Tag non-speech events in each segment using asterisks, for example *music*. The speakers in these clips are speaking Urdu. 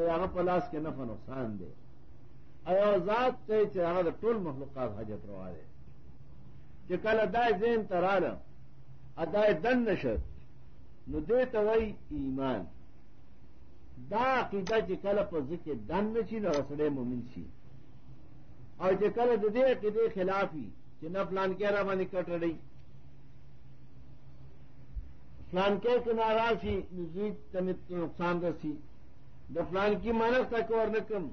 چراغ پلاس کے نفع نقصان دے اوزاد تے چراغ ٹول مخلوقات حجت روا دے کہ کل ادائے زین ترار ادائے دن نشد نو دے توئی ایمان. دا عقیدہ چې کله په ذکر دن نشي نو رسړې مومن شي. او چې کله د دې عقیدې خلافي چې نه پلان کې را باندې کټړې پلان کې کنارا شي نزيد تنت نقصان رسی د پلان کی مانس تک ورنکم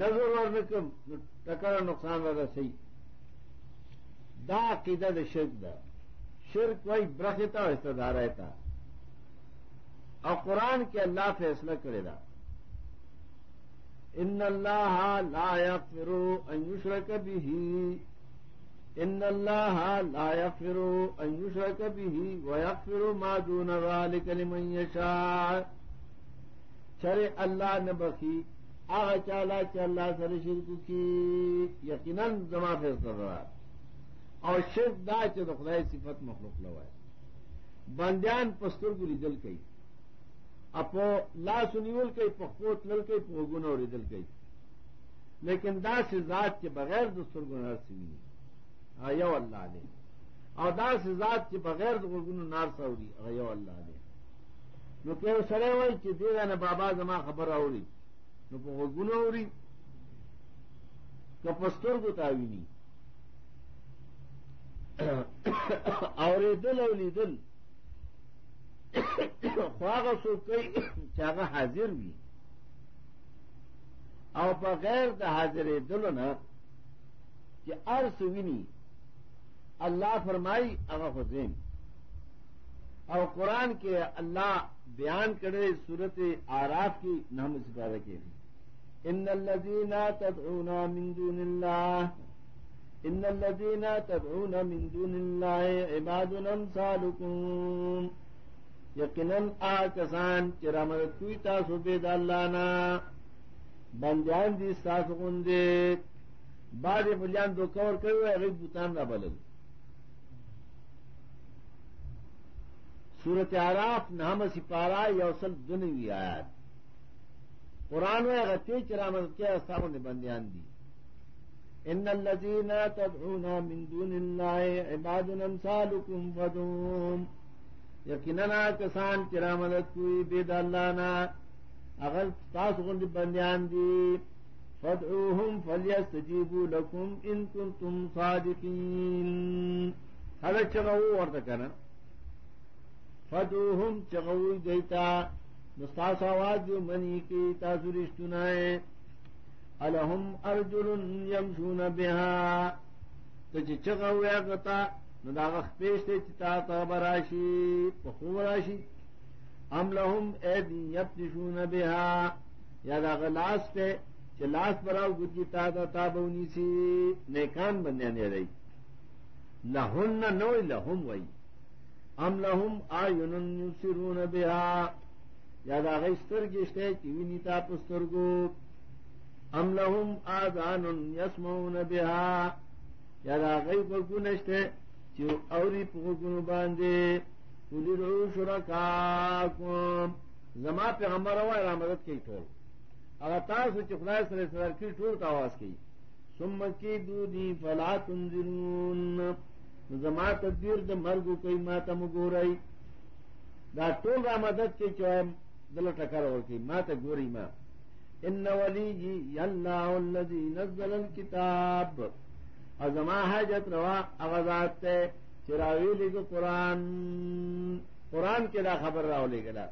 نظر ورنکم ټکر نقصان ورسي دا عقیدہ د شرک ده شرک وای برختا او استدار رہتا اور قرآن کے اللہ فیصلہ کرے گا ان اللہ لا يغفر ان يشرك به ان اللہ لا يغفر ان يشرك به ويغفر ما دون ذلك لمن يشاء چرے اللہ نے بخی آ چالا چلا سر شرک کی، یقیناً جمع فیصلہ رہا اور شرک دا چل خدای صفت مخلوق لوائے۔ بندیان پستر کو ریجل کئی۔ اپو لا سنیول کئی پخو تل کئی پوگن اور ادل کئی۔ لیکن دا سے ذات کے بغیر دستر گنار سوی ایو اللہ نے اور دا سے ذات کے بغیر گن نار سوری ایو اللہ نے نو کہ سڑے ہوئی کہ دے گا نا بابا زما خبر اوری نو پو گن اوری تو کو تاوی نہیں اور دل اولی دل خواغ سو کئی چاغه حاضر وي. او په غیر د حاضر دلو نه چې ارس ویني، الله فرمای هغه حسین او قرآن کے اللہ بیان کرے صورت آراف کی نام سپارہ کے ان الذین تدعون من دون اللہ ان الذین تدعون من دون اللہ عباد امثالکم یقیناً آ کسان چرا مدد کوئی تاسو بے دالانا بندیان دی ساس گندے بعد بلیان دو کور کرو غیب بوتان نہ بلل۔ صورت آراف نام سپارا یوسل دنوی آیات۔ قرآن میں غتی چرا مدد کیا نے بندیان دی۔ ان الذين تدعون من دون الله عباد امثالكم فدوم یقینا کسان چرا مدد کوئی بے دالانا اگر تاس غند بندیان دی۔ فدعوهم فلیستجیبوا لکم ان کنتم صادقین۔ هذا چغو ورته کنه فدعوهم چغو دیتا. نستاس آواز جو منی کی تاسو رشتنائے الہم ارجل یمشون بها تو چغو یا گتا نو دا پیش تے چتا تا براشی. پخو براشی. ام لهم ایدی یبتشون بها یا دا غلاس تے چه لاس براو گتی تا تا تا بونی سی. نیکان بندیان رئی. لہن نوی لهم وی ام لهم آیونن یسرون بها. یا دا غیستر گشتے چوینی تا پسترگو ام لهم آذانن یسمون بها. یا دا غی پرگو نشتے چې اوري په ګونو باندې ولرو شرکاکم. زما پیغمبر وای را مدد کوي ټول هغه تاسو چې خدای سره سره کې ټول تاواز کوي ثم کی دودی فلا تنذرون زما تدبیر د مرګ کوي ما ته مګورای دا ټول را مدد کوي چې دل ټکر ورکی ما ته ګوري ما. ان ولی جی الله الذي نزل الكتاب ازما حاجت روا اغازات تے چراوی لگ قرآن. قرآن کے دا خبر راو لے گلا.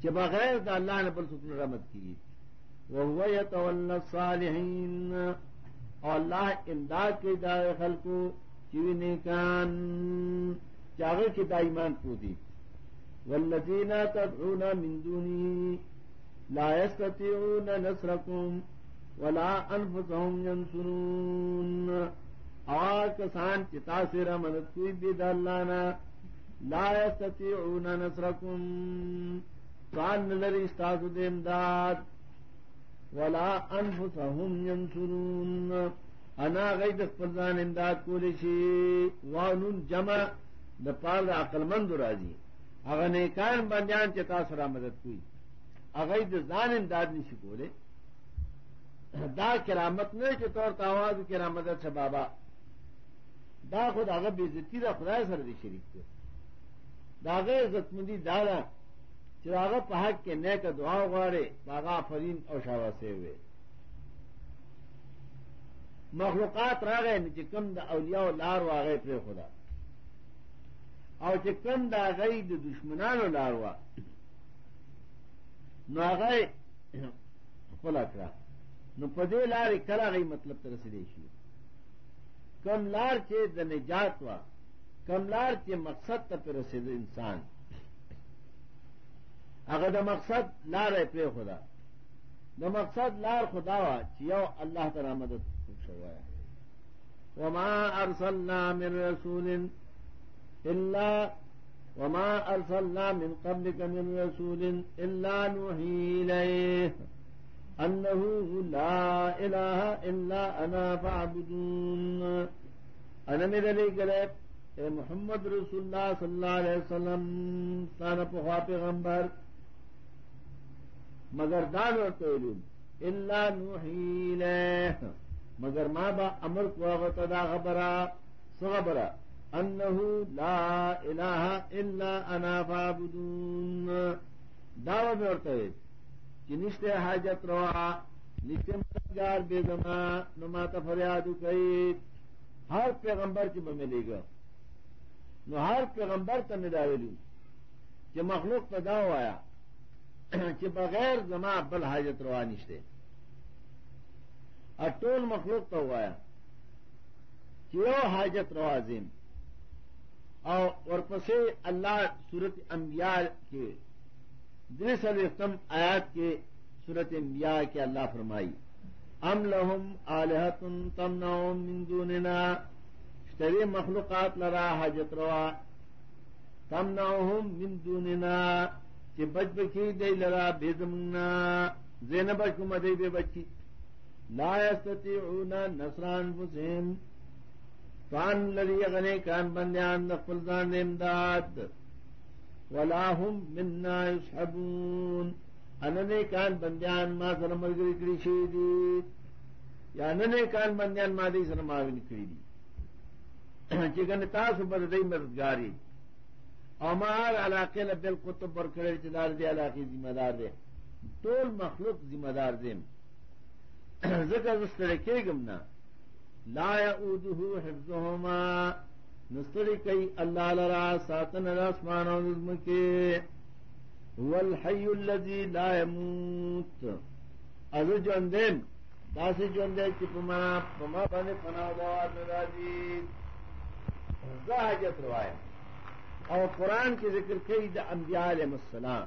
کہ بغیر دا اللہ نے بل سکن رحمت کی. وہ یتول الصالحین. اور اللہ امداد کے دار خل کو چیوی کان چاغے کی دائمان کو دی والذین تدعون من دونی لا يستطيعون نصركم ولا انفسهم ينصرون اور کسان چتا سے مدد کوئی بھی دلانا لا يستطيعون نصركم کان لری استاذ امداد ولا انفسهم ينصرون. انا غید خپلان امداد کولی شي. وانون جمع د پال عقل مند راځي. هغه نیکان بندیان چې تاسو را مدد کوي. اگر زان امداد نہیں شکولے دا کرامت نے کے طور تاواز کرامت اچھا بابا. دا خود اگر بےزتی دا خدا سر دی شریف کو داغ عزت مندی دادا چراغ پہاڑ کے نئے کا دعا اگاڑے باغا فرین اور شاوا سے ہوئے. مخلوقات را گئے چکم دا اولیاء و لار وا گئے پھر خدا. اور چکم دا گئی دا دشمنان و لار وا نو گئے کھلا *coughs* کرا. نو پدے لار کرا گئی مطلب طرح سے دیکھیے کم لار چے د نجات وا کم لار چے مقصد تا تک رسید انسان. اگر دا مقصد لار ہے پہ خدا دا مقصد لار خدا وا چیو اللہ تعالی مدد شوایا وما ارسلنا من رسول الا وما ارسلنا من قبلك من رسول الا نوحي اليه انه لا اله الا انا فاعبدون. انا میرے لیے گلے اے محمد رسول اللہ صلی اللہ علیہ وسلم. تانا پخوا پیغمبر. مگر دان اور تو اللہ نوحی لے مگر ماں با امر کو تدا خبرا سبرا انہ لا الہ الا انا فابدون دعوی میں اور تو کہ نشتے حاجت روا. نشتے مددگار بے زما نما فریاد کئی ہر پیغمبر کی ملے گا. نو ہر پیغمبر تو نداویلو کہ مخلوق پیدا ہو آیا. *coughs* کہ بغیر زما بل حاجت روا نشتے۔ اور ٹول مخلوق تو ہوا کہ وہ حاجت روازم اور پسے اللہ صورت انبیاء کے دس الختم آیات کے صورت انبیاء کے اللہ فرمائی، ام لہم آلحتن تم نوم مندوننا شری مخلوقات لرا حاجت روا تم نوم مندوننا کہ بچ بچی دے لرا بے زمنا زین بچ کو مدئی بے بچی۔ لا يستطيعون نصر انفسهم فان لري غني كان بنديان نقل ځان امداد۔ ولا هم منا يسحبون ان نه کان بندیان ما سره مرګري کړی شي دي یا نه کان بندیان ما دي سره ما ویني کړی دي چې ګنه تاسو بر دې مددګاری او ما علاقه له بل کتب ور کړی دار دي علاقه ذمہ دار دي ټول مخلوق ذمہ دار دي ذکر ستڑے کے گمنا لا ادہ حفظهما نستڑی کئی اللہ لرا، ساتن راسمان اور نظم کے۔ والحی الذی لا يموت از جو اندیم، داسی جو اندے چی پما پما بنے پناہ دوار نراجی حاجت روائے اور قرآن کی ذکر کئی دا انبیاء علیہ السلام.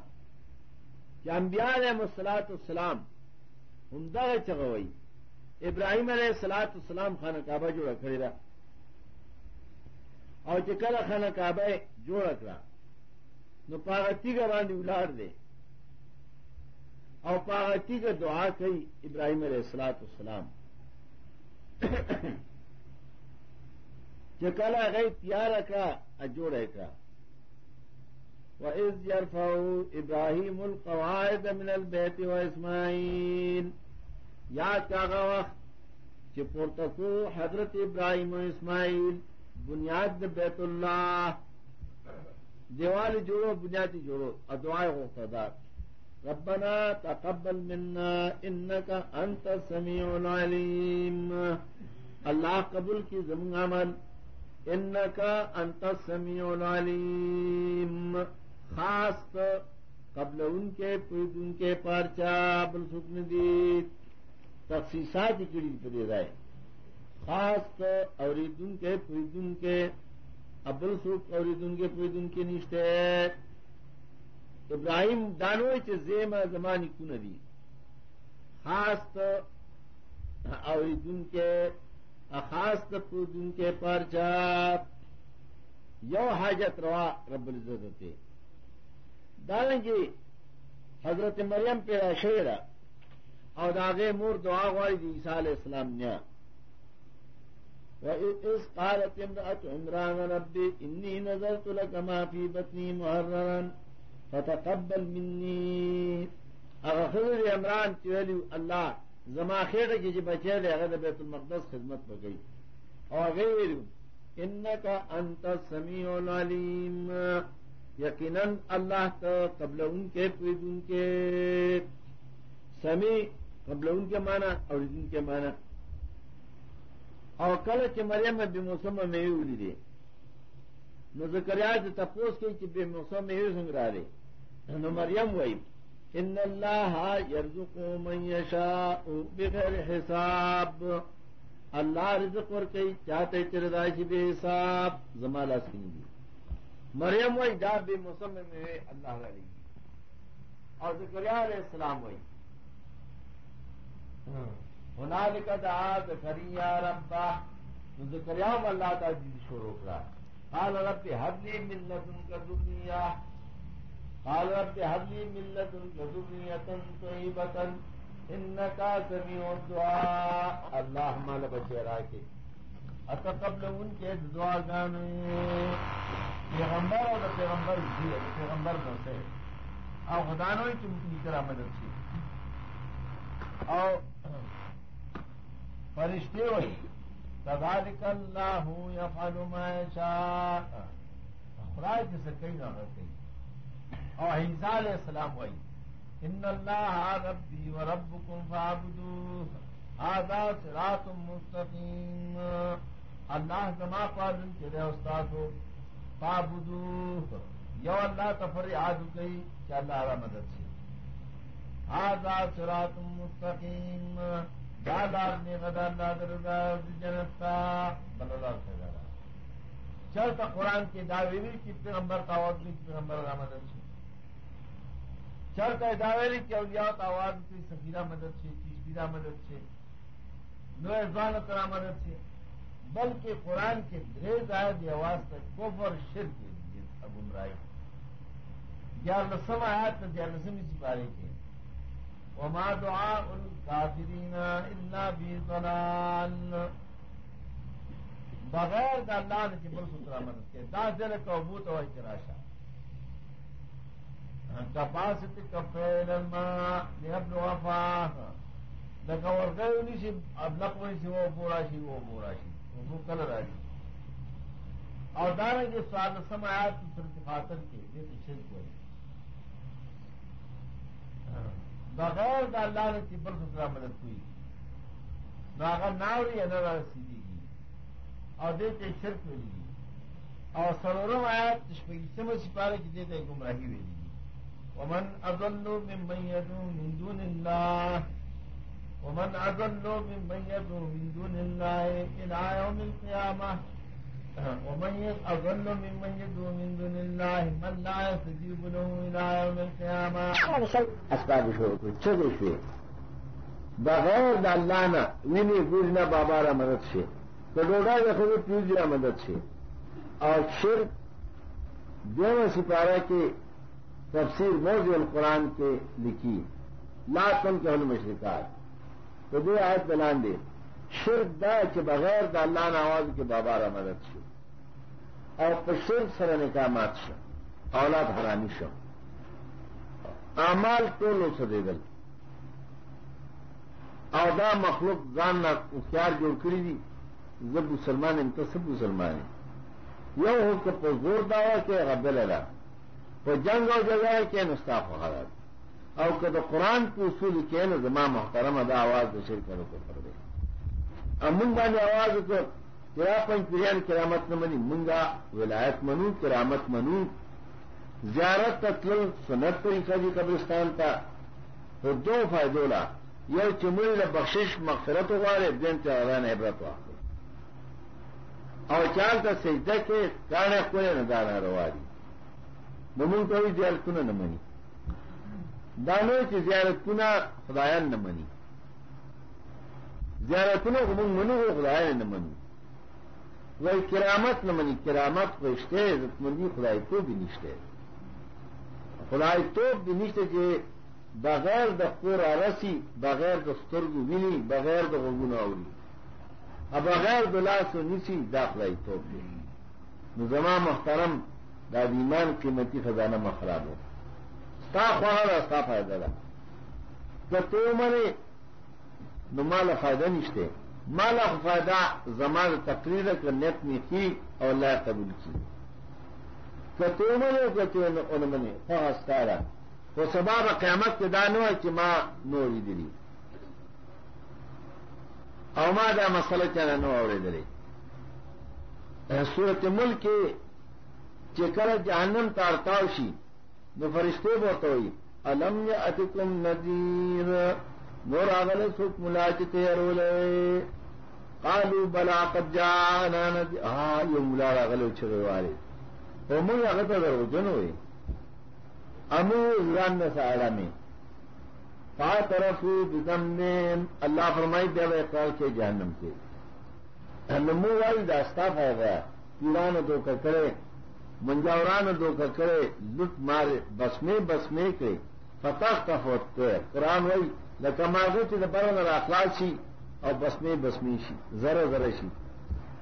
کہ انبیاء علیہ السلام السلام عمدہ چگوئی ابراہیم علیہ سلاط اسلام خانہ کعبہ جوڑا کھڑے رہا اور چکل خانہ کعبہ جوڑ رہا نو پاغتی کا باندھ الاڑ دے. اور پاغتی کا دعا کئی ابراہیم علیہ السلاط اسلام چکلا گئی تیار رکھا جوڑ کا وَإِذْ يَرْفَعُ إِبْرَاهِيمُ الْقَوَاعِدَ مِنَ الْبَيْتِ وَإِسْمَاعِيلُ۔ یاد کا وقت کہ پورتکو حضرت ابراہیم و اسماعیل بنیاد بیت اللہ۔ دیوالی جوڑو، بنیادی جوڑو ادوائے غفتدار ربنا تقبل منا، انکا انت سمیع العلیم۔ اللہ قبول کی زمین عمل، انکا انت سمیع العلیم۔ خاص قبل ان کے پید ان کے پارچا بل سکن دی تخصیصات کڑی پہ رہے خاص اوریدن کے پریدن کے، ابل سوک اوریدن کے پریدن کے نشتے۔ ابراہیم دانو زیم زمانی کن دی؟ خاص اوریدن کے، خاص پریدن کے پرچا یو حاجت روا رب العزت داریں گے حضرت مریم پہ شعر اور داغے مور دعا غواړي د عیسی علی السلام نه وإذ قالت امرأة عمران ربي إني نذرت لك ما في بطني محررا فتقبل مني۔ حضر عمران چیلی اللہ زما خیٹ کی جی بچے لے اگر بیت المقدس خدمت پہ گئی۔ اور غیر ان کا انت سمیع العلیم۔ یقیناً اللہ تو قبل ان کے پید ان کے۔ سمی قبل ان کے مانا اور ان کے مانا اور کل کے مریم میں بے موسم میں ہی اڑی دے نو ذکریا تپوس کی بے موسم میں ہی سنگ رہے نو مریم وئی ان اللہ یرزقو من یشاء بغیر حساب۔ اللہ رزق اور کئی چاہتے چردائشی بے حساب۔ زمالہ سنگھ دی مریم وئی دا بے موسم میں اللہ علیہ اور ذکریا علیہ السلام وئی ہونا لکھا دا کریا ربا ذکریا اللہ تعالی جی شروع کرا قال رب حبلی ملت ان کا دنیا قال رب حبلی ملت ان کا دنیا طیبتن ان کا سمیع دعا اللہ مال بچے را کے۔ اتا قبل ان کے دعا گانے پیغمبر اور پیغمبر جی پیغمبر بسے اور خدا نو کی کی طرح مدد سی اور فرشتے ہوئی تبارک اللہ ہوں یا فالم شاہ خدا جسے کئی نہ کرتے اور ہنسا علیہ السلام ہوئی ان اللہ ربی و رب کم فابدو آدھا سرات مستقیم۔ اللہ جمع پالن کے رہے استاد ہو۔ فابدو یو اللہ تفر یاد گئی کہ اللہ را مدد سے۔ آدھا سرات مستقیم۔ دادار نے غدا اللہ جنتا بلدار سے زیادہ چلتا قرآن کی داویری کی پیغمبر کا آواز بھی پیغمبر را مدد سے۔ چلتا داویری کی اولیاء آواز کی سفیرہ مدد سے چیشبیرہ مدد سے۔ نو ازوان کرا مدد سے۔ بلکہ قرآن کے دریز آئے دی آواز تک کوفر شرک اب عمرائی گیارہ لسم آیات میں گیارہ لسم اسی پارے کے۔ وما دعاء الكافرین الا بی ضلال۔ بغیر دا اللہ نے چبل سترا مدد کے دا دل کا عبوت و اعتراشا کپاستی کفیل الماء لحبل وفاہ لکا ورگئی انہی سی اب لقوی سی وہ پورا شی، وہ پورا شی۔ وہ کل راجی اور داریں جو سوال سمایات کی صرف خاطر کے یہ تو شرک ہوئی بغیر دا اللہ نے تبر سترا مدد ہوئی نہ اگر ناوری انر سیدھی گی۔ اور دیتے شرک ملی گی۔ اور سرورم آیات سمجھ سپارے کی دیتے گمراہی ملی گی۔ ومن اضلو من من يدعو من دون الله ومن اضلو من من يدعو من دون الله الى يوم القيامه ومن اضل ممن يدعو من دون الله من لا يستجيب له الى يوم القيامه اسباب شروع کو چلے شوئے بغیر د اللہ نہ ویني ګورنا بابا را مدد شي تو ډوډا د خو را مدد شي اور شرک دیو سپارہ کے تفسیر موضوع القرآن کے لکھی. لا تن کے ہن مشرکات دو آیت بلان دے شرک دا کہ بغیر دا اللہ نواز کے بابا را مدد شي اور شرک سره نکاح مات شو۔ اولاد حرامي شو۔ اعمال ټول وسدېدل او دا مخلوق ځان نه اختیار جوړ کړی دي زه مسلمان یم ته سب مسلمان یو هو که په زور داوا کې غبل را په جنگ او جګړه کې مستاف حالات او کہ تو قرآن کی اصول کے نا زما محترم ادا آواز کو شیر کرو کو کر دے اور منگا نے آواز کو تیرا پنچ پیان کرامت نہ منی منگا ولایت منو، کرامت منو. زیارت تتل سنت طریقہ جی قبرستان تھا تو دو فائدوں لا. یہ چمل بخشش مغفرت ہوا رہے دین چاران عبرت واقع اور چار کا سجدہ کے کانا کوئی نہ دانا رواری ممن کو بھی دیال کن نہ منی دانوں کی زیارت کنا خدایان نہ منی زیارت کنوں کو من منو خدایان نہ منی وہی کرامت نہ منی کرامت کو رشتے عزت مندی خدائی تو بھی نشتے. خدائی تو بھی نشتے کہ بغیر دفتور رسی بغیر دفتر کو ونی بغیر دگن اوری اب بغیر دلاس و نسی داخلائی تو بھی نظما محترم دادیمان قیمتی خزانہ میں خراب ہو ستا خواہ ستا فائدہ رہا تو منے نو مال فائدہ نشتے مال فائدہ زمان تقریر کا نیت میں کی اور لا قبول کی. کتے منے کتے ان منے فاسکارا تو سباب قیامت کے دانو ہے کہ ماں نوری دلی او ما دا مسئلہ چانا نو اور دلے سورت ملک کے چکر جہنم تارتاوشی نو فرشتے بہت ہوئی، الم یا اتکم ندیر نور آگل سکھ ملاچ تیرولے قالو، بلا قد جانا ندیر ہاں یہ ملا آگل اچھرے والے۔ او مو آگتا درو جن ہوئے۔ امو ران میں سارا میں۔ پا طرف دم نے اللہ فرمائی دے اقرار کے جہنم کے۔ نمو والی داستہ پایا گیا پیران دو کر کرے۔ منجاوران دو کر کرے لٹ مارے بس میں بس میں کے فتح کا فوت قرآن وئی لکماغو چې د بره نه راخلاص شي او بسمې بسمې شي زره زره شي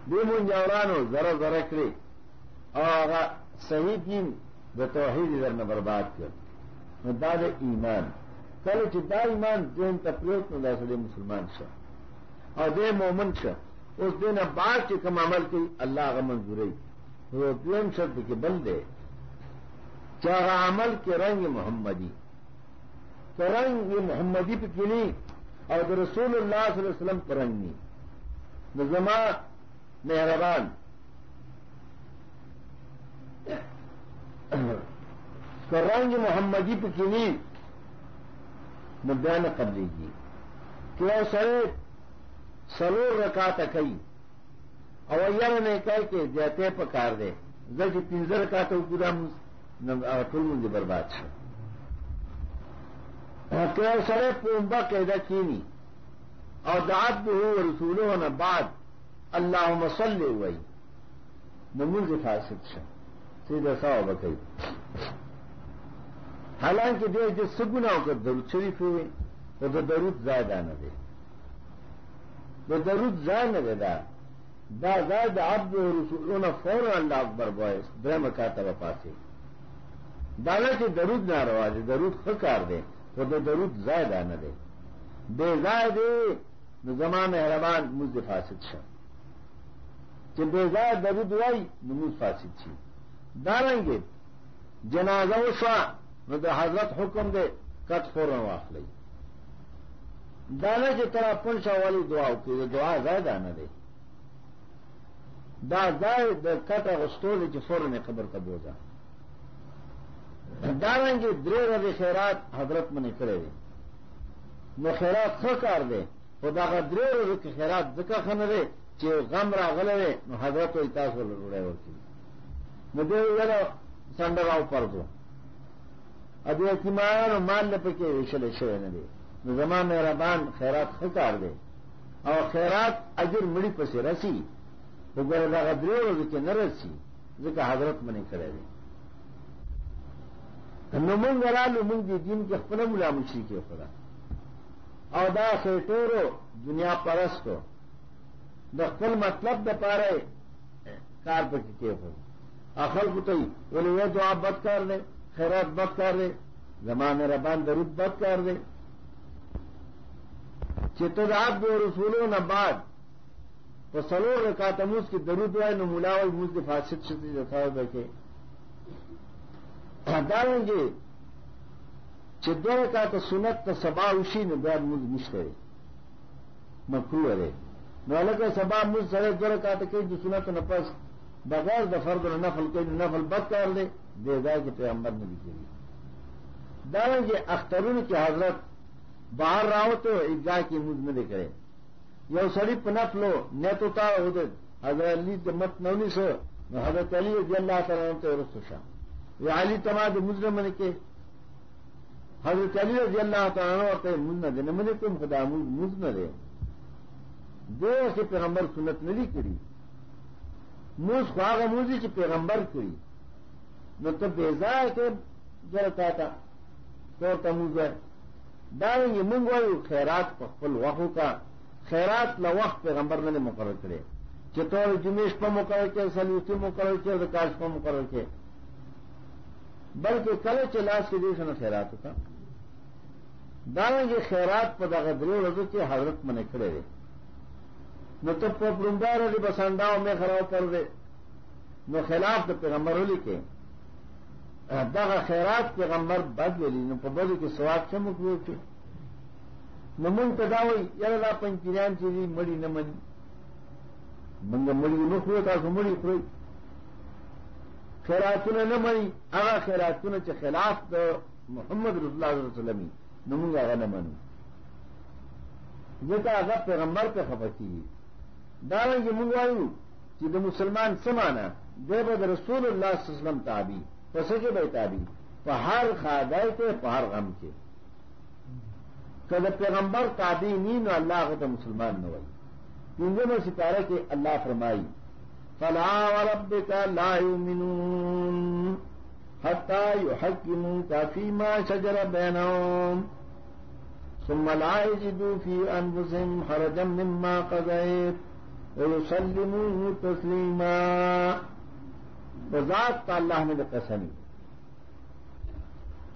دې منجاورانو زره زره کړې او هغه صحیح دین د توحید در نه برباد کړ نو دا د ایمان. کله چې دا ایمان دین ته پروت نو دا سړی مسلمان شه او دې مؤمن شه اوس دینه بعد چې کوم عمل کوي الله هغه منظوري نو دویم شرط کې بل دی عمل کې رنگ محمدي رنگ یہ محمدی پہ کنی اور رسول اللہ صلی اللہ علیہ وسلم کرنگی نظما مہربان۔ کرنگ محمدی پہ کنی مدعا قبلی کی کیوں سر سلور رکا تکئی اویار نے کہہ کے جیتے پکار دے جب پنجر کا تو پورا ٹول مجھے برباد ہے سڑے پومبا قیدا کینی اور داد بھی ہو رسول ہونا بعد اللہ مسل ہوئی نمون کے فاسد سے سیدھا سا بکئی حالانکہ دے جو سگنا ہو کر درود شریف ہوئے وہ تو درود زائدہ نہ دے وہ درود زائد نہ دے دا. دا زائد اب جو رسول فوراً اللہ اکبر بوائے برہم کا تب پاسے دادا کے درود نہ روا دے، درود خکار دے وہ تو درود زائد نہ دے۔ بے زائد زمان مہربان مجھ فاسد شا۔ کہ بے زائد درود وائی نموز فاسد چھی داریں گے جنازہ شا نہ تو حضرت حکم دے کٹ فوراً واف لئی دانا کی طرح پنشا والی دعا کی دعا زائد نہ دے۔ دا زائد کٹ اگستول فوراً خبر کا بوجھا داریں گے درے رض خیرات حضرت میں نکلے دے نو خیرات کار دے خدا کا درے رض کے خیرات دکا خن دے چی غم را غلے نو حضرت و اتاس و لڑے ورکی مجھے یہ سنڈر پر دو اب یہ کمان مان لے پکے وشل شوے نہ دے نو زمان میرا بان خیرات خکار دے اور خیرات اجر مڑی پسے رسی گرے دا درے رض کے نہ رسی حضرت میں کرے دے نمنگ رالو منگ دی دین کے خپل ملا مشری کے خدا او دا خیٹورو دنیا پرستو. د خپل مطلب د پاره کار پکې کې هو اخر کو ته ولې یو دعا بد کار دے خیرات بد کار دے زمانے ربان درود بد کار دے چترات دو رسولوں نہ بعد تو سلور رکعت موس کی درود وای نو مولا وای موس د فاسد شتي ځای بیٹھے داریں گے چدر کا تو سنت تو سبا اسی نے بہت مجھ مشکل مکرو ارے نالک سبا مجھ سڑے در کا تو کہیں جو سنت نفس بغیر دفرد اور نفل کوئی نفل بد کر لے، دے گا کہ پیغمبر نے لکھے گی داریں گے اخترون کی حضرت باہر رہو تو عیدگاہ کی مجھ میں کرے۔ یہ سڑی پنف لو نیت اتار ہو دے حضرت علی مت نونی سو حضرت علی رضی اللہ تعالیٰ تو رست شاہ۔ یہ علی تماد مجرم نے کے۔ حضرت علی رضی اللہ تعالیٰ اور مجھ نہ دے نہ مجھے تم خدا مجھ نہ دے دو سے پیغمبر سنت نہیں کری۔ موس خواہ موزی کی پیغمبر کری۔ نہ تو بیزا ہے کہ جرتا تھا تو تموز ہے ڈالیں گے منگوائی خیرات پل وقو کا۔ خیرات نہ وقت پیغمبر نے مقرر کرے۔ چتور جمیش پر مقرر کے سلوسی مقرر کے کاش پر مقرر کے بلکہ کل چلاس کے دیش نہ خیرات ہوتا۔ دانا یہ خیرات پر درو رضو کے حضرت میں نے کھڑے رہے نہ تو پرندار علی بسانڈا میں خراب کر دے۔ نو خلاف تو پیغمبر علی کے۔ دغه خیرات پیغمبر بد ویلی نو په بدو کې ثواب څه مکو کې نو مونږ ته دا وایي یاره دا پنځیران چې دي مړی نه مني مونږ مړی نه خو تاسو مړی خورئ خیراتونه نه مني هغه خیراتونه چې خلاف د محمد رسول الله صلی الله علیه وسلم نو مونږ هغه نه منو ځکه هغه پیغمبر ته خفه کیږي دا رنګه مونږ وایو چې د مسلمان سمانه دی به د رسول الله صلی الله علیه وسلم تابع پس کے بے تابی پہاڑ خادائے کے پہاڑ غم کے۔ کد پیغمبر تابی نین اللہ تو مسلمان نہ ہوئی پنجے میں ستارہ کے اللہ فرمائی فلاح رب کا لا يؤمنون حتى يحكموا فيما شجر بينهم۔ ثم لا يجدوا في أنفسهم حرجا مما قضيت ويسلموا تسليما۔ بذات کا اللہ نے قسمی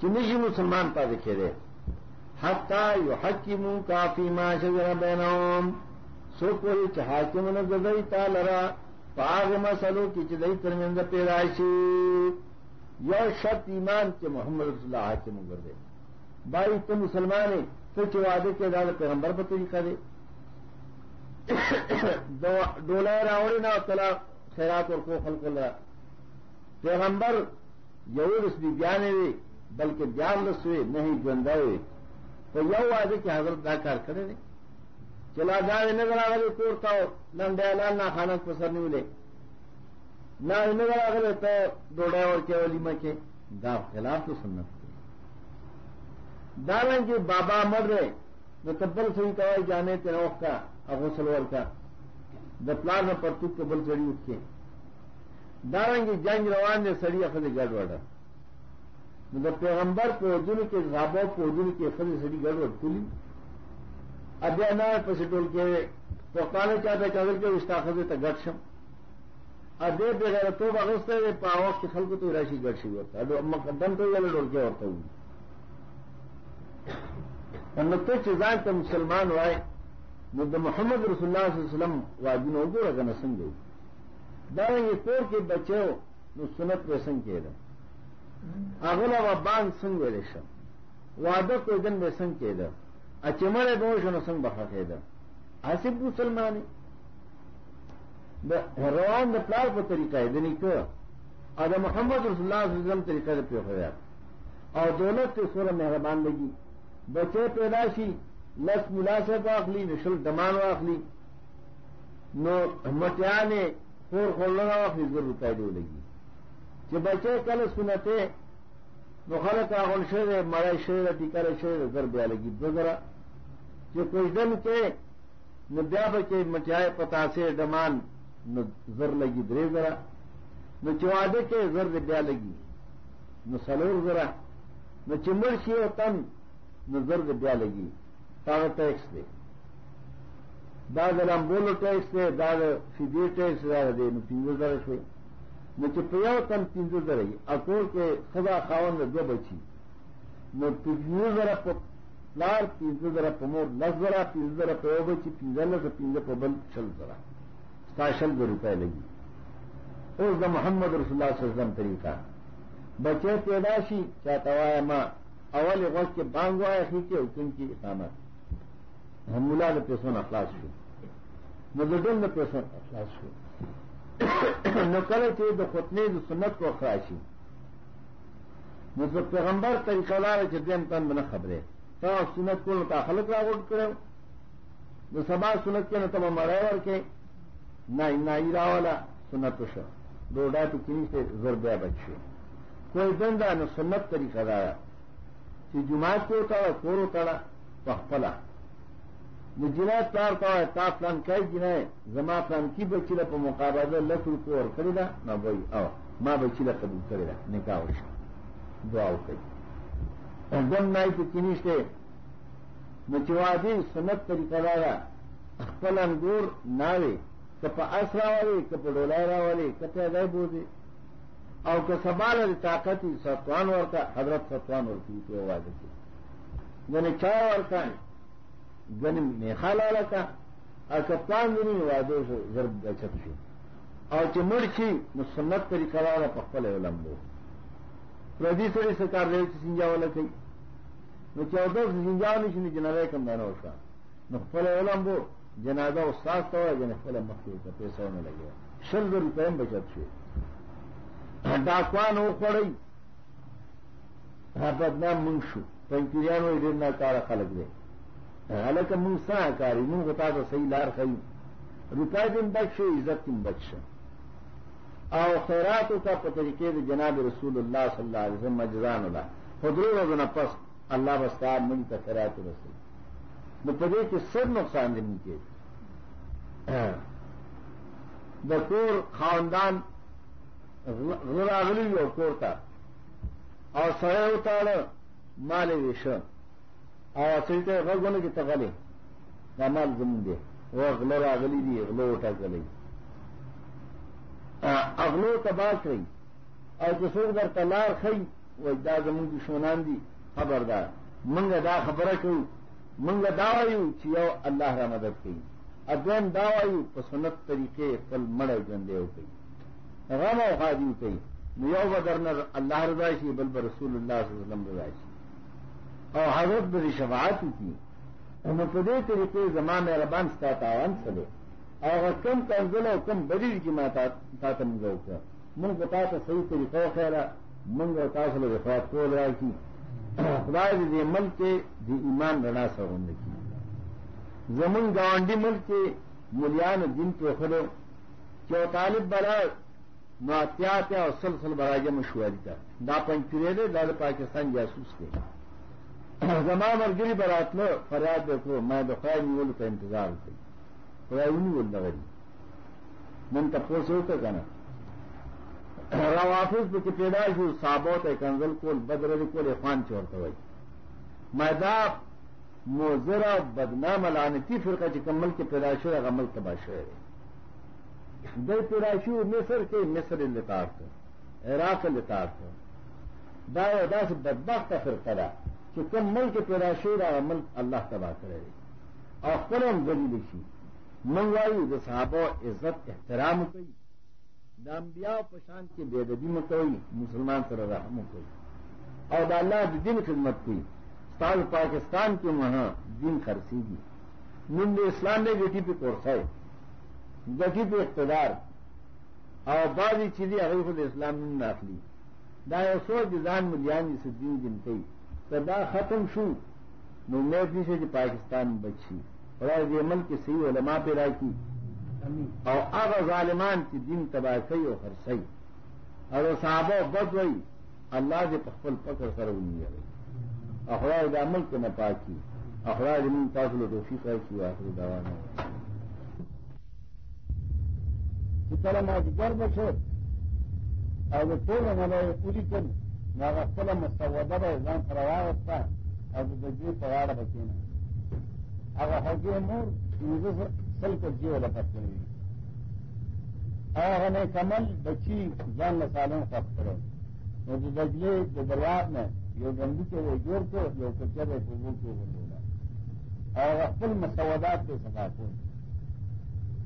چنشی مسلمان کا دکھے رہے حتا یو حکیم کافی ماں شجر بینوم سو کوئی چہاکم نے تا لرا پاگ مسلو کی چدئی ترمند پیدائشی یو شرط ایمان کے محمد رسول اللہ حاکم کر دے بھائی تم مسلمان ہے تو چوادے کے داد پیغمبر پر طریقہ دے. *coughs* ڈولا راوڑی نہ تلا خیرات اور کو خلق اللہ. پیغمبر یو رس بھی بیان ہوئے بلکہ بیان رس ہوئے نہیں گندا ہوئے تو یو آدھے کہ حضرت دا کار کرے نہیں چلا جائے نظر آ گئے کوڑتا ہو لنڈیا لال نہ کھانا پسر نہیں ملے۔ نہ نظر آ گئے تو ڈوڑا اور کے ولی کے دا خلاف تو سننا دارن کے بابا مر رہے۔ نہ تبل سے کوائی جانے تیرا کا ابو سلور کا۔ دپلار میں پرتو کے بل چڑی اٹھ کے۔ دارنگی جنگ روان نے سڑی اخذ گڑبڑ مطلب پیغمبر پوجن کے غابوں پوجن کے خدی سڑی گڑبڑ کھلی۔ ابھی انار پسی ٹول کے تو کالے چاہتے چادر کے اس طاقت تک گٹشم ادے بغیر تو بغست پاو کے خل کو تو راشی گٹسی ہوتا ہے۔ مقدم تو یہ ڈول کے ہوتا ہوں۔ تو چیزاں تو مسلمان ہوئے۔ مد محمد رسول اللہ صلی اللہ علیہ وسلم واجن ہو گئے اگر نسن گئی دار یہ کور کے بچے ہو، نو سنت پہ سنگ کے دا اغلا و بان سنگ ریشم وعدہ کو دن بے سنگ کے دا. اچمر دوش نو سنگ بخا کے دا. آصف مسلمان روان دا پلار کو طریقہ ہے، دنی کو اور محمد رسول اللہ صلی اللہ علیہ وسلم طریقہ سے پیو خیا اور دولت کے سورہ مہربان لگی. بچے پیداشی لس ملاسب واخلی نشل دمان واخلی نو مٹیا نے خور کھولنا اپنی زر روپئے دے لگی. کہ بچے کل سنتے نو خلق آغل شیر مرے شیر ٹیکر شیر زر بیا لگی دو ذرا کہ کچھ دن کے نو بیا بچے مٹیائے پتا سے ڈمان نو زر لگی درے ذرا نو چوادے کے زر بیا لگی نو سلور ذرا نو چمڑ سی و تن، نو زر بیا لگی تاغ ٹیکس دے دا د لامبولو ټیکس دی دا د فیدی ټیکس دا دی، نو پنځه زره شوي نو چې په یو تن پنځه زره وي اکور کې خدا خاوند دوه بچي نو پنځه زره په پلار پنځه زره په مور، لس زره پنځه زره په یو بچي پنځه لس پنځه په بل شل زره ستا شل زره روپۍ لګي اوس د محمد رسول الله صلی الله علیه وسلم طریقہ. بچے پیدا شي چاته وایم ما اول وخت کې بانګ وای خې کې حکم کې اقامت. هم مولا د پیسو نه خلاص شو. نو د ډول نه پیسو خلاص شو نو کله د خطنې د سنت کو خراشي نو د پیغمبر طریقه لار چې دیم تن نه خبره تا سنت کو ته خلق راغوټ کړو نو سبا سنت کې نه ته مړای ورکې. نه نه راواله، سنت شو ډوډا ته کینی ته زور بیا بچي کوئی دنده، نو سنت طریقه دا چې جمعه کې وتا کور وتا په خپل جنا چار کا تا پلان کئی جنا زما پلان کی بچیلا په مقابله لک روپو ور کړی دا نو وای او ما بچیلا قبول کړی دا نکاح وشو دعا وکړي دم نای په کینیشته مچوادي سنت طریقه را خپل انګور ناوي که په اسرا والی که په ډولای را والی کته دای بوزي او که سباله طاقت ستوان ورته حضرت ستوان ورته په واده کې گنے یعنی چار اور کا گن میخا لالا کا اور کپتان دنی وادو سے ضرب بچت شو. اور چمڑ چی مسمت طریقہ والا پخل ہے لمبو پردی سڑی سرکار رہے سنجا والا کئی نو چودہ سے سنجا نہیں چنی جنازہ کم دانا اس کا نو پھل لمبو جنازہ استاد تو ہے جن پھل مخصوص کا پیسہ ہونے لگے شل دو روپئے میں بچت شو. ڈاکوان ہو پڑی بدنام منگ شو. پنچریانو ډیر نه کار خلق دی هلکه مونږ څه کاری مونږ ته ته صحیح لار خي روپای دې بچ شو، عزت دې بچ شو. او خیراتو کا په جناب رسول الله صلی الله علیه وسلم جزان الله خدرو ورځې پس الله واستار مونږ ته خیرات رسول. نو په دې کې څه نقصان دي مونږ د خاندان غراغلی او کور ته او سره وتاړه مال او اصل ته غوونه کې تغلې دا مال زمون دي او غلو راغلي دي غلو ټاکلې اغلو تبا کړی او چې څوک در تلار خي و دا زمون دشمنان دي خبردار۔ منګه دا خبره کوي منګه دا وایو چې یو الله را مدد کوي اذن دا وایو په سنت طریقې خپل مړ ژوند دی غم او حاجی کوي نو یو بدرنه الله رضا شي بل رسول الله صلی الله علیه وسلم رضا شي او حضرت بری شفاعت کی۔ نو په دې طریقې ربان ستا تاوان سره او کم کنزل او کم بدی کی ما تا تا ته موږ وکړه موږ په تاسو صحیح طریقو خیره موږ تاسو له وفات کول راځي خدای دې ملک کې د ایمان رڼا سره کی۔ زمون گاونډي ملک کې مليان دین په خلو۔ چې طالب بلا نو اتیات او سلسل براجه مشوري ده دا پنځپیره ده د پاکستان جاسوس دی زما مرګري براتلو فریاد وکړو ما د خدای نیولو ته انتظار وکړ خدای ونیول دغه نن تاسو وکړه کنه. روافظ په کې پیدا شو صحابو ته کنزل کول بدر کول اخوان چورته وای. مدا موزرا بدنام لعنتی فرقه چې کمل کې پیدا شو غمل تبا شوی دی پیدا شو، مصر کې مصر لتاړ عراق لتاړ دا یو داسې بدبخت فرقه ده. چې کوم ملک پیدا شوی دا ملک الله تبا کړی او خپل هم ذلیل شي من وایو د صحابه عزت، احترام کوي د انبیاء په شان کې بے ادبی مکوي مسلمان سره رحم کوي او د الله د دین خدمت کوي ستاسو پاکستان کې مها دین خرسيږي نن د اسلام نه ګټي په کورسای ګټي په اقتدار۔ او بعضی چیزیں هغه خو د اسلام نه اخلي دا یو څو د ځان مليان سدین دین کوي دا ختم شو. نو امید نشي چې پاکستان خدای دې ملک کې صحیح علما پیدا کی او هغه ظالمان چې دین تباہ کوي او خرڅي او صحابه بد وي الله دې په خپل فکر سره ونیږي او خدای دې عمل کې نه پاکي. او خدای دې موږ تاسو له توفیق راکړي اخر دعوانا چې کله ما ذکر بشو او د ټول نه پوری کړ نو هغه خپل مسوده به ځان سره واغسته او د دجې په غاړه به کېنه. هغه هغې مور پنځه سل کجې وله پس کړی هغه نه کمل بچي ځان له سالم خوښ کړی نو د دجلې د دریاب نه یو ډنډي کې وی جوړ کړ، یو کچه به په اوبو کې وغورځوله هغه خپل مسودات به صفا کړ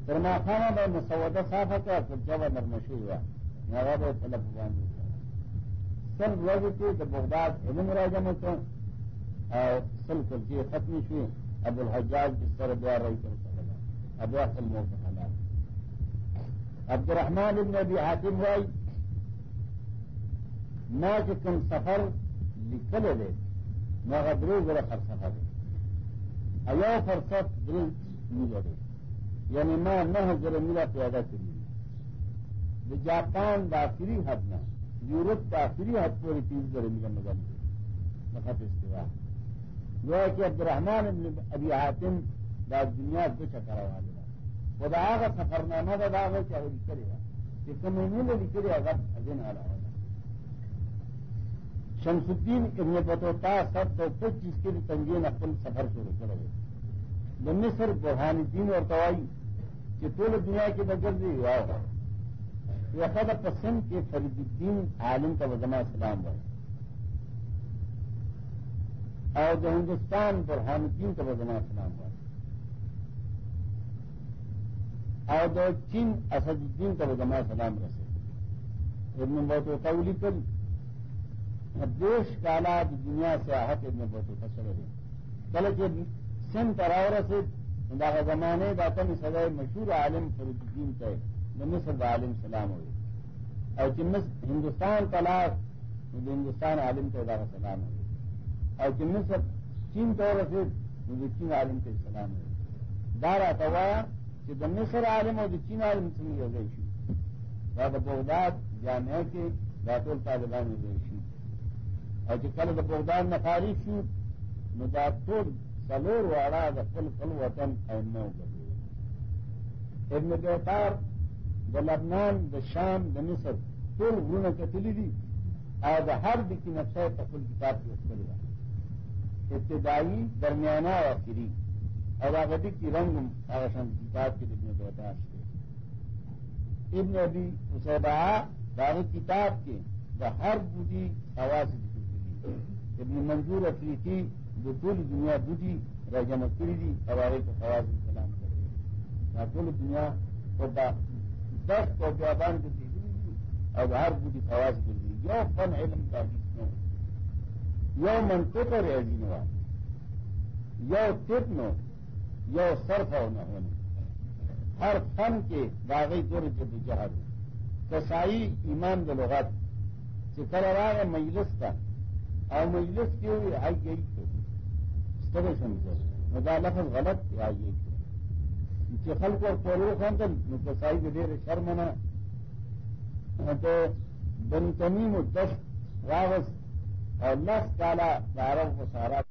تر ماښامه به مسوده صافه کړه کچه به نرمه شوې وه. هغه به طلب باندې سل ورځې کې د بغداد علم راجمه کړ او سل کرجې ختمې شوې ابوالحجاج بستر بیا رہی کر سکتا ابو اصل موقع حالات عبد الرحمان ابن ابي حاتم وائی ما چې کوم سفر لیکل دی نو هغه درې زره فرسخه دی ایو فرصت درې میله دی یعنی ما نه زره میله پیاده کړي د جاپان د حد نه یورپ کا آخری حد پوری تین سو رمی کا مزل بخت استوا. جو ہے کہ عبد الرحمان ابھی حاتم دا دنیا کو چکرا والے وہ دا کا سفر نامہ دا دا کیا وہ لکھ گا کہ کمیونی میں لکھ رہے اگر اجن آ رہا ہوگا شمس الدین ابن بطوتا سب سو پچیس کے لیے تنگین اپن سفر شروع کرو گے مصر بحان الدین اور توائی کہ پورے دنیا کے بجر بھی ہوا ہوگا خد پسند کے فرید الدین عالم کا وزما اسلام ہے اور جو ہندوستان پر حامدین کا بدما سلام ہوا اور جو چین اسد الدین کا بدما سلام رسے ابن بہت ہوتا اولی کل دیش کالات دنیا سے آہت ابن بہت ہوتا سر چلے کہ سن تراور سے زمانے دا تم سزائے مشہور عالم فرید الدین کا مصر عالم سلام ہوئے اور چمس ہندوستان طلاق ہندوستان عالم کے ادارہ سلام ہوئے اور جمس چین طور سے چین عالم کے سلام ہوئے دارا توایا کہ دا مصر عالم اور چین عالم سے نہیں گئی شو دا بغداد جامعہ کے داتول طالبان میں گئی شو اور جو کل دا بغداد نفاری شو نو سلور واړه د خپل خپل وطن ائمه وګرځي ابن بیتار د لبنان، د شام، د مصر، ټول غرونه کتلی دي. او د هر د کې نقشه په خپل کتاب کې وکړل ده ابتدایي، درمیانه او اخري. او هغه د کې رنگ هغه شان کتاب کې د ابن بیتار شته. ابن ابي اسيبا دا کتاب کې د هر بوټي اواز ذکر کړي ابن منظور افریقی د ټول دنیا بوټي راجمع کړي دي او هغه په خواص کلام کوي دا ټول دنیا په دس کو بیابان کے تیزی اور ہر بوٹی خواص کر دی۔ یو فن علم کا جس یو منطق اور عزین ہوا یو تپ نو۔ یو صرف ہو نہ ہونے ہر فن کے باغی دور جد جہاد کسائی ایمان دلوغات سے کرا ہے مجلس کا۔ اور مجلس کی ہوئی آئی گئی تو۔ سب سمجھو مدا لفظ غلط آئی گئی چې خلکو پورو خندل نو کسای دې ډېر شرمنه ته بن تمیم دس راوس او لس کاله د عرب و سارا